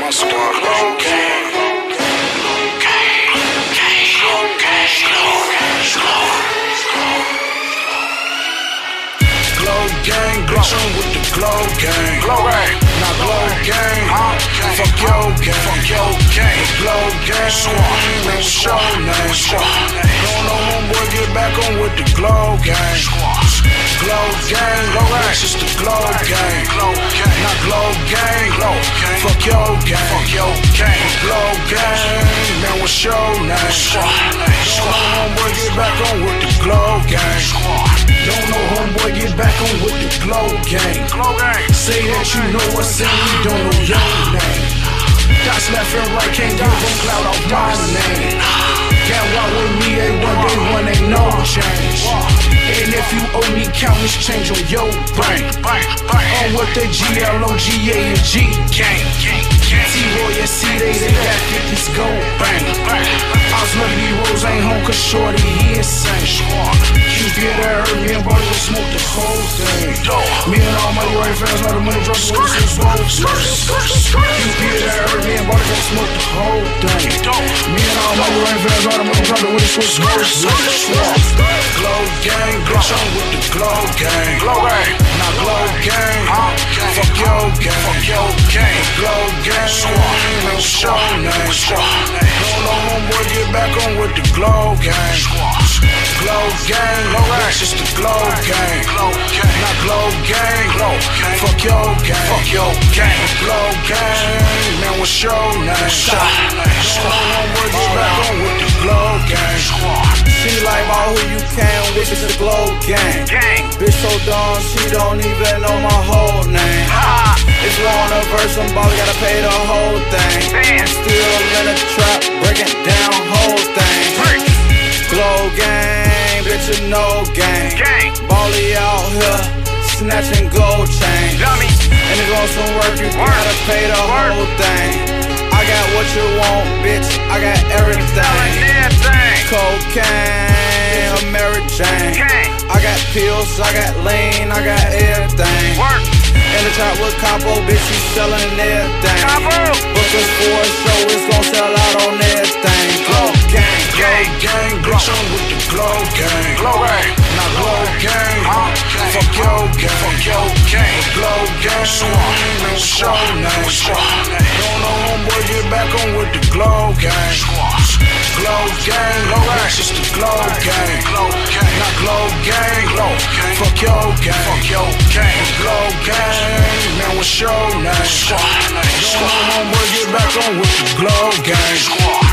my squad. Glow gang. Glitchin' with the glow gang. Now glow gang. Fuck your gang. Your. Glow gang. Squad. Name. Squad. Don't know homeboy get back on with the glow gang. Glow gang. Glow gang. It's just the glow gang. Now glow gang. Fuck your gang. Fuck your gang. Glow gang. Man, what's your name? Squad. Don't know homeboy get back on with the glow gang. Don't know homeboy get back on with the glow gang. Say that you know what's in, you don't know your name. Dots left and right can't give them cloud off my name. Can't walk with me, a one day one ain't no change. And if you owe me countless change on your brain. On what the G-L-O-G-A and G gang. T-Roy and C-Day, they got 50s go bang. Was lucky roads ain't home cause shorty he insane. You get her, me and Barty will smoke the whole thing. Me and all my UA fans know the money drop with us is You get her, money drop with us Glow gang, on with the glow gang. Glow gang. Now glow gang. Fuck your gang. Fuck your gang. Glow gang. No show name. Don't know homeboy get back on with the glow gang. Glow gang. Glow gang. It's just the glow gang. Now glow gang. Fuck your gang. Fuck your gang. Glow gang. Man, what's your name? Don't know homeboy get back on with the glow gang. She like all who you can with it's the glow gang. Bitch so dumb, she don't even know my whole name. If you want a verse, somebody gotta pay the whole thing. I'm still in the trap, breaking down whole thing. Glow gang, bitch you know gang. Bally out here, snatching gold chain. And if you want some work, you gotta pay the whole thing. I got what you want, bitch. I got everything. Cocaine, Mary Jane. I got pills, I got lean, I got everything. In the trap with Capo, bitch, he selling everything. Book us for a show, it's gon' sell out on everything. Glow gang, Glow gang, bitch on with the glow gang. Glow gang. Now glow gang. Fuck your gang. Fuck your gang. Glow gang. No show name. Don't homeboy get back on with the glow gang. Glow gang. Glow gang. It's just the glow gang. Now glow gang. Fuck your gang. Fuck your gang. Glow gang. Man, what's your name? Don't know homeboy get back on with the glow gang.